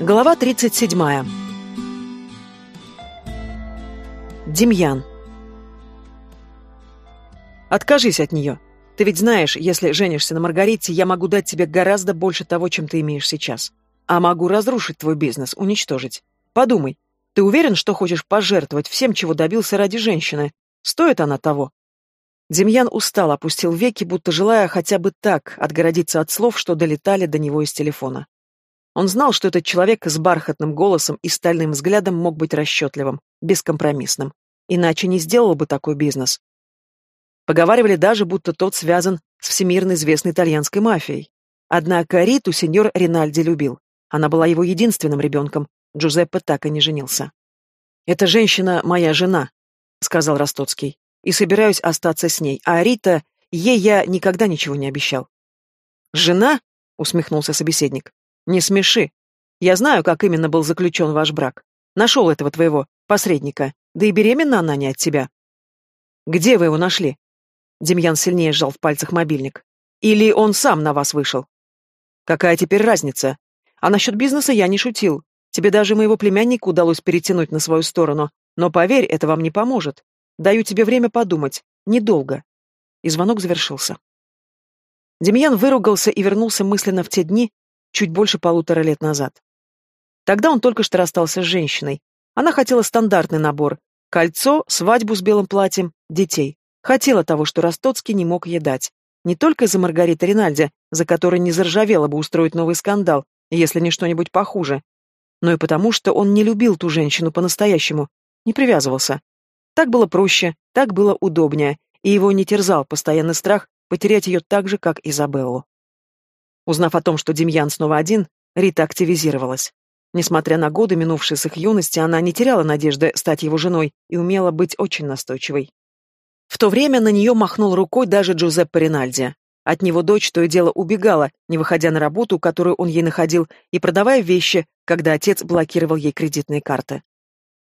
Глава 37. Демьян. Откажись от нее. Ты ведь знаешь, если женишься на Маргарите, я могу дать тебе гораздо больше того, чем ты имеешь сейчас. А могу разрушить твой бизнес, уничтожить. Подумай, ты уверен, что хочешь пожертвовать всем, чего добился ради женщины? Стоит она того? Демьян устал, опустил веки, будто желая хотя бы так отгородиться от слов, что долетали до него из телефона. Он знал, что этот человек с бархатным голосом и стальным взглядом мог быть расчетливым, бескомпромиссным. Иначе не сделал бы такой бизнес. Поговаривали даже, будто тот связан с всемирно известной итальянской мафией. Однако Риту сеньор Ринальди любил. Она была его единственным ребенком. Джузеппе так и не женился. «Эта женщина моя жена», — сказал Ростоцкий, — «и собираюсь остаться с ней, а Рита, ей я никогда ничего не обещал». «Жена?» — усмехнулся собеседник. Не смеши. Я знаю, как именно был заключен ваш брак. Нашел этого твоего посредника. Да и беременна она не от тебя. Где вы его нашли? Демьян сильнее сжал в пальцах мобильник. Или он сам на вас вышел? Какая теперь разница? А насчет бизнеса я не шутил. Тебе даже моего племянника удалось перетянуть на свою сторону. Но поверь, это вам не поможет. Даю тебе время подумать. Недолго. И звонок завершился. Демьян выругался и вернулся мысленно в те дни, чуть больше полутора лет назад. Тогда он только что расстался с женщиной. Она хотела стандартный набор – кольцо, свадьбу с белым платьем, детей. Хотела того, что Ростоцкий не мог ей дать. Не только за Маргариту Ринальди, за которой не заржавело бы устроить новый скандал, если не что-нибудь похуже, но и потому, что он не любил ту женщину по-настоящему, не привязывался. Так было проще, так было удобнее, и его не терзал постоянный страх потерять ее так же, как Изабеллу. Узнав о том, что Демьян снова один, Рита активизировалась. Несмотря на годы, минувшие с их юности, она не теряла надежды стать его женой и умела быть очень настойчивой. В то время на нее махнул рукой даже Джузеппе Ринальди. От него дочь то и дело убегала, не выходя на работу, которую он ей находил, и продавая вещи, когда отец блокировал ей кредитные карты.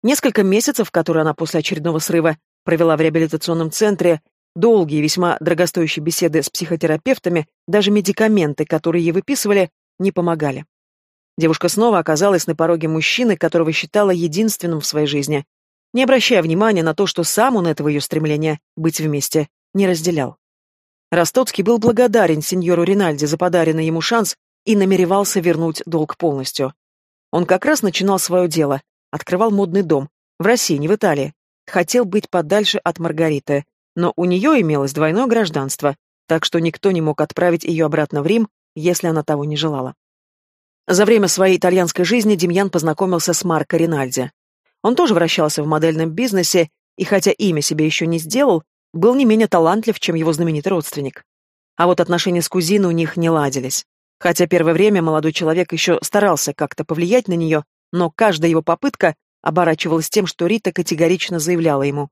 Несколько месяцев, которые она после очередного срыва провела в реабилитационном центре, Долгие, весьма дорогостоящие беседы с психотерапевтами, даже медикаменты, которые ей выписывали, не помогали. Девушка снова оказалась на пороге мужчины, которого считала единственным в своей жизни, не обращая внимания на то, что сам он этого ее стремления быть вместе не разделял. Ростоцкий был благодарен сеньору Ринальди за подаренный ему шанс и намеревался вернуть долг полностью. Он как раз начинал свое дело, открывал модный дом, в России, не в Италии. Хотел быть подальше от Маргариты, но у нее имелось двойное гражданство, так что никто не мог отправить ее обратно в Рим, если она того не желала. За время своей итальянской жизни Демьян познакомился с Марко Ринальди. Он тоже вращался в модельном бизнесе, и хотя имя себе еще не сделал, был не менее талантлив, чем его знаменитый родственник. А вот отношения с кузиной у них не ладились. Хотя первое время молодой человек еще старался как-то повлиять на нее, но каждая его попытка оборачивалась тем, что Рита категорично заявляла ему.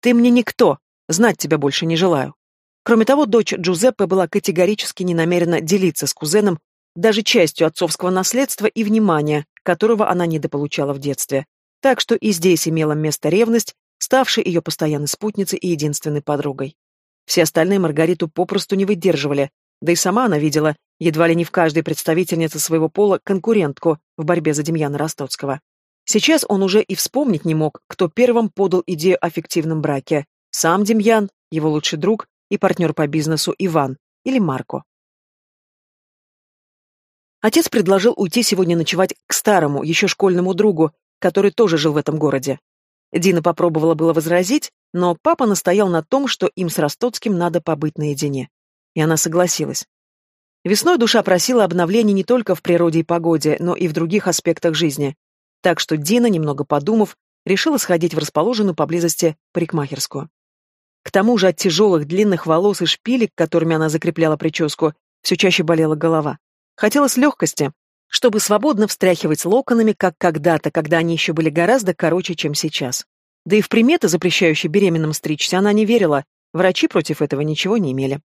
«Ты мне никто, Знать тебя больше не желаю. Кроме того, дочь Джузеппе была категорически не намерена делиться с кузеном даже частью отцовского наследства и внимания, которого она недополучала в детстве. Так что и здесь имела место ревность, ставшая ее постоянной спутницей и единственной подругой. Все остальные Маргариту попросту не выдерживали, да и сама она видела, едва ли не в каждой представительнице своего пола, конкурентку в борьбе за Демьяна Ростоцкого. Сейчас он уже и вспомнить не мог, кто первым подал идею о фиктивном браке, сам Демьян, его лучший друг и партнер по бизнесу Иван или Марко. Отец предложил уйти сегодня ночевать к старому, еще школьному другу, который тоже жил в этом городе. Дина попробовала было возразить, но папа настоял на том, что им с Ростоцким надо побыть наедине. И она согласилась. Весной душа просила обновлений не только в природе и погоде, но и в других аспектах жизни. Так что Дина, немного подумав, решила сходить в расположенную поблизости парикмахерскую. К тому же от тяжелых длинных волос и шпилек, которыми она закрепляла прическу, все чаще болела голова. Хотелось легкости, чтобы свободно встряхивать локонами, как когда-то, когда они еще были гораздо короче, чем сейчас. Да и в приметы, запрещающие беременным стричься, она не верила, врачи против этого ничего не имели.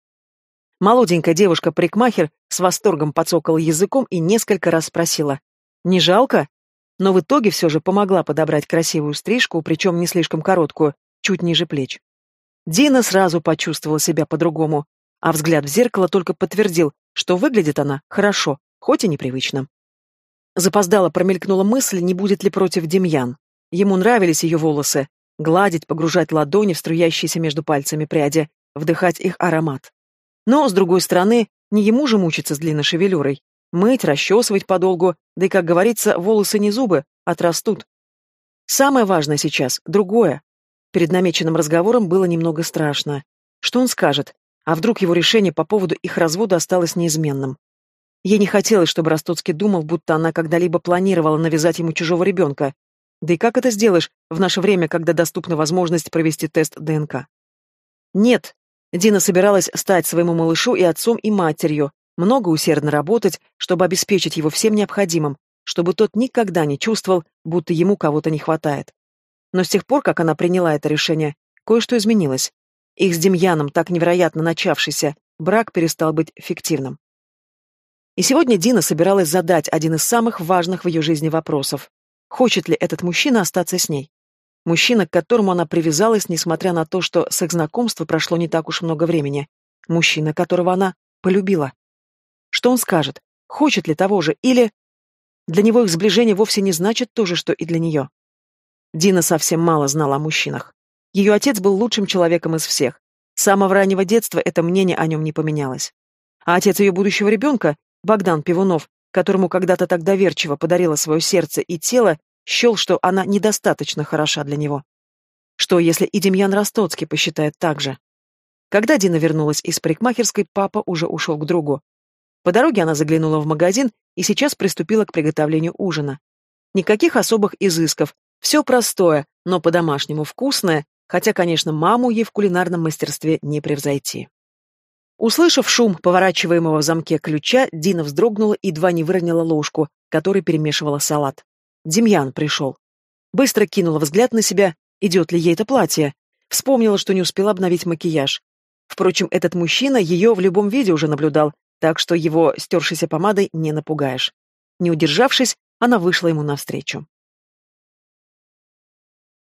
Молоденькая девушка-парикмахер с восторгом подсокала языком и несколько раз спросила «Не жалко?», но в итоге все же помогла подобрать красивую стрижку, причем не слишком короткую, чуть ниже плеч. Дина сразу почувствовала себя по-другому, а взгляд в зеркало только подтвердил, что выглядит она хорошо, хоть и непривычно. Запоздало промелькнула мысль, не будет ли против Демьян. Ему нравились ее волосы, гладить, погружать ладони в струящиеся между пальцами пряди, вдыхать их аромат. Но, с другой стороны, не ему же мучиться с длинной шевелюрой. Мыть, расчесывать подолгу, да и, как говорится, волосы не зубы, а отрастут. Самое важное сейчас — другое. Перед намеченным разговором было немного страшно. Что он скажет? А вдруг его решение по поводу их развода осталось неизменным? Ей не хотелось, чтобы Ростоцкий думал, будто она когда-либо планировала навязать ему чужого ребенка. Да и как это сделаешь в наше время, когда доступна возможность провести тест ДНК? Нет. Дина собиралась стать своему малышу и отцом, и матерью, много усердно работать, чтобы обеспечить его всем необходимым, чтобы тот никогда не чувствовал, будто ему кого-то не хватает. Но с тех пор, как она приняла это решение, кое-что изменилось. Их с Демьяном, так невероятно начавшийся, брак перестал быть фиктивным. И сегодня Дина собиралась задать один из самых важных в ее жизни вопросов. Хочет ли этот мужчина остаться с ней? Мужчина, к которому она привязалась, несмотря на то, что с их знакомства прошло не так уж много времени. Мужчина, которого она полюбила. Что он скажет? Хочет ли того же? Или... Для него их сближение вовсе не значит то же, что и для нее. Дина совсем мало знала о мужчинах. Ее отец был лучшим человеком из всех. С самого раннего детства это мнение о нем не поменялось. А отец ее будущего ребенка, Богдан Пивунов, которому когда-то так доверчиво подарила свое сердце и тело, счел, что она недостаточно хороша для него. Что, если и Демьян Ростоцкий посчитает так же? Когда Дина вернулась из парикмахерской, папа уже ушел к другу. По дороге она заглянула в магазин и сейчас приступила к приготовлению ужина. Никаких особых изысков, все простое, но по-домашнему вкусное, хотя, конечно, маму ей в кулинарном мастерстве не превзойти. Услышав шум поворачиваемого в замке ключа, Дина вздрогнула и едва не выронила ложку, которой перемешивала салат. Демьян пришел. Быстро кинула взгляд на себя, идет ли ей это платье. Вспомнила, что не успела обновить макияж. Впрочем, этот мужчина ее в любом виде уже наблюдал, так что его стершейся помадой не напугаешь. Не удержавшись, она вышла ему навстречу.